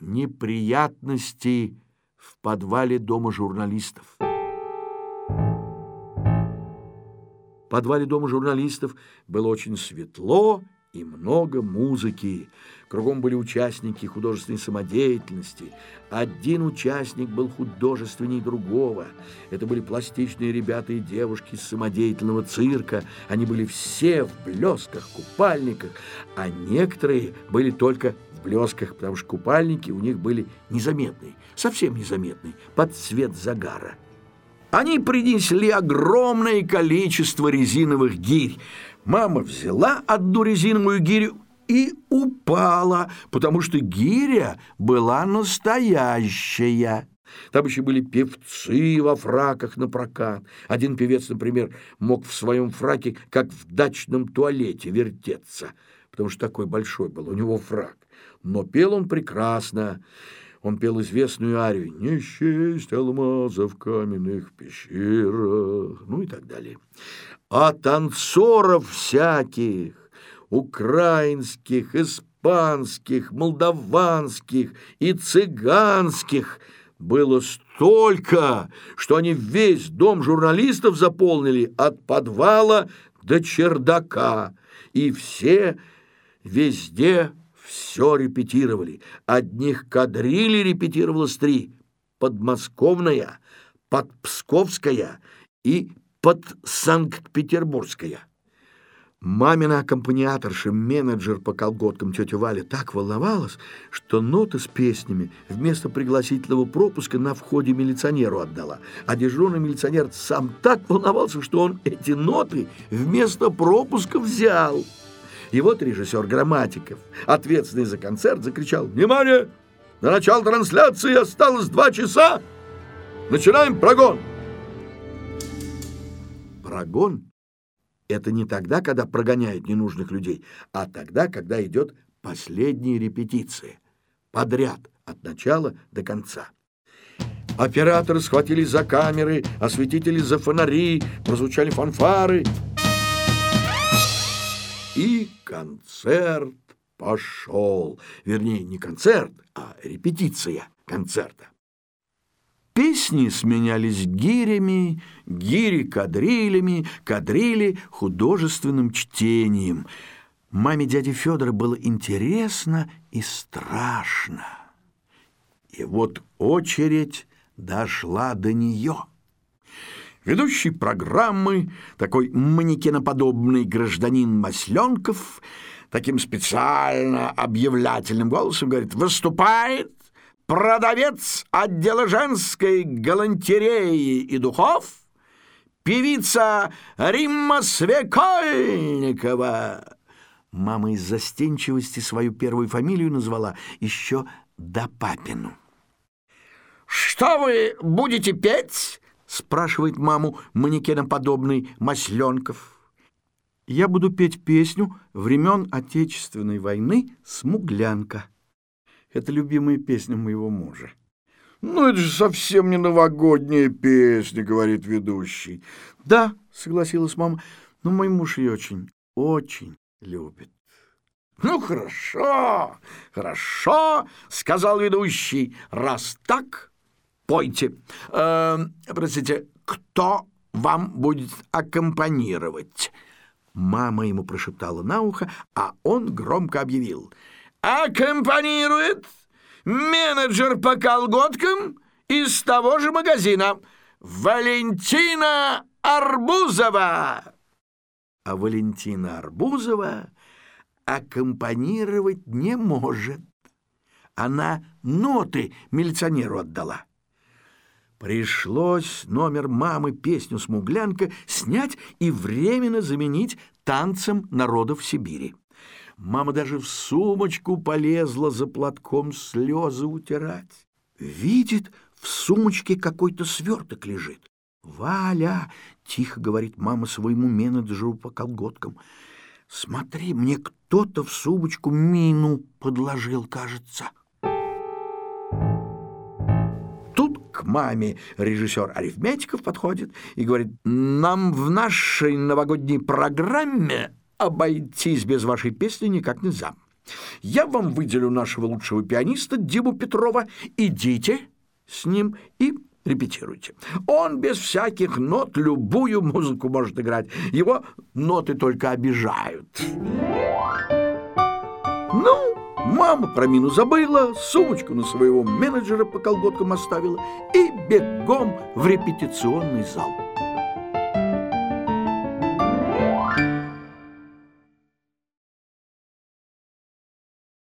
Неприятности в подвале дома журналистов. В подвале дома журналистов было очень светло и много музыки. Кругом были участники художественной самодеятельности. Один участник был художественней другого. Это были пластичные ребята и девушки из самодеятельного цирка. Они были все в блесках, купальниках, а некоторые были только блесках, потому что купальники у них были незаметные, совсем незаметные, под цвет загара. Они принесли огромное количество резиновых гирь. Мама взяла одну резиновую гирю и упала, потому что гиря была настоящая. Там еще были певцы во фраках на прокат. Один певец, например, мог в своем фраке, как в дачном туалете, вертеться, потому что такой большой был у него фрак. Но пел он прекрасно. Он пел известную арию «Не счесть алмазов каменных пещерах», ну и так далее. А танцоров всяких, украинских, испанских, молдаванских и цыганских было столько, что они весь дом журналистов заполнили от подвала до чердака, и все везде все репетировали. Одних кадрили репетировалось три – подмосковная, подпсковская и под Санкт-Петербургская. Мамина аккомпаниаторша, менеджер по колготкам тетя Валя так волновалась, что ноты с песнями вместо пригласительного пропуска на входе милиционеру отдала. А дежурный милиционер сам так волновался, что он эти ноты вместо пропуска взял. И вот режиссер Грамматиков, ответственный за концерт, закричал «Внимание! На начало трансляции осталось два часа! Начинаем прогон!» Прогон – это не тогда, когда прогоняют ненужных людей, а тогда, когда идет последняя репетиция. Подряд, от начала до конца. Операторы схватились за камеры, осветители за фонари, прозвучали фанфары – и концерт пошел. Вернее, не концерт, а репетиция концерта. Песни сменялись гирями, гири кадрилями, кадрили художественным чтением. Маме дяди Федора было интересно и страшно. И вот очередь дошла до нее. Ведущий программы, такой манекеноподобный гражданин Масленков, таким специально объявлятельным голосом говорит «Выступает продавец отдела женской галантереи и духов, певица Римма Свекольникова». Мама из застенчивости свою первую фамилию назвала еще до папину. «Что вы будете петь?» Спрашивает маму манекеноподобный Масленков. Я буду петь песню времен Отечественной войны «Смуглянка». Это любимая песня моего мужа. «Ну, это же совсем не новогодняя песня», — говорит ведущий. «Да», — согласилась мама, — «но мой муж ее очень, очень любит». «Ну, хорошо, хорошо», — сказал ведущий, — «раз так...» Пойте. Э, простите, кто вам будет аккомпанировать?» Мама ему прошептала на ухо, а он громко объявил. «Аккомпанирует менеджер по колготкам из того же магазина Валентина Арбузова!» А Валентина Арбузова аккомпанировать не может. Она ноты милиционеру отдала. Пришлось номер мамы песню «Смуглянка» снять и временно заменить танцем народов Сибири. Мама даже в сумочку полезла за платком слезы утирать. Видит, в сумочке какой-то сверток лежит. «Валя!» — тихо говорит мама своему менеджеру по колготкам. «Смотри, мне кто-то в сумочку мину подложил, кажется». К маме режиссер Арифметиков подходит и говорит, «Нам в нашей новогодней программе обойтись без вашей песни никак нельзя. Я вам выделю нашего лучшего пианиста Диму Петрова. Идите с ним и репетируйте. Он без всяких нот любую музыку может играть. Его ноты только обижают. Ну, мама про мину забыла, сумочку на своего менеджера по колготкам оставила и бегом в репетиционный зал.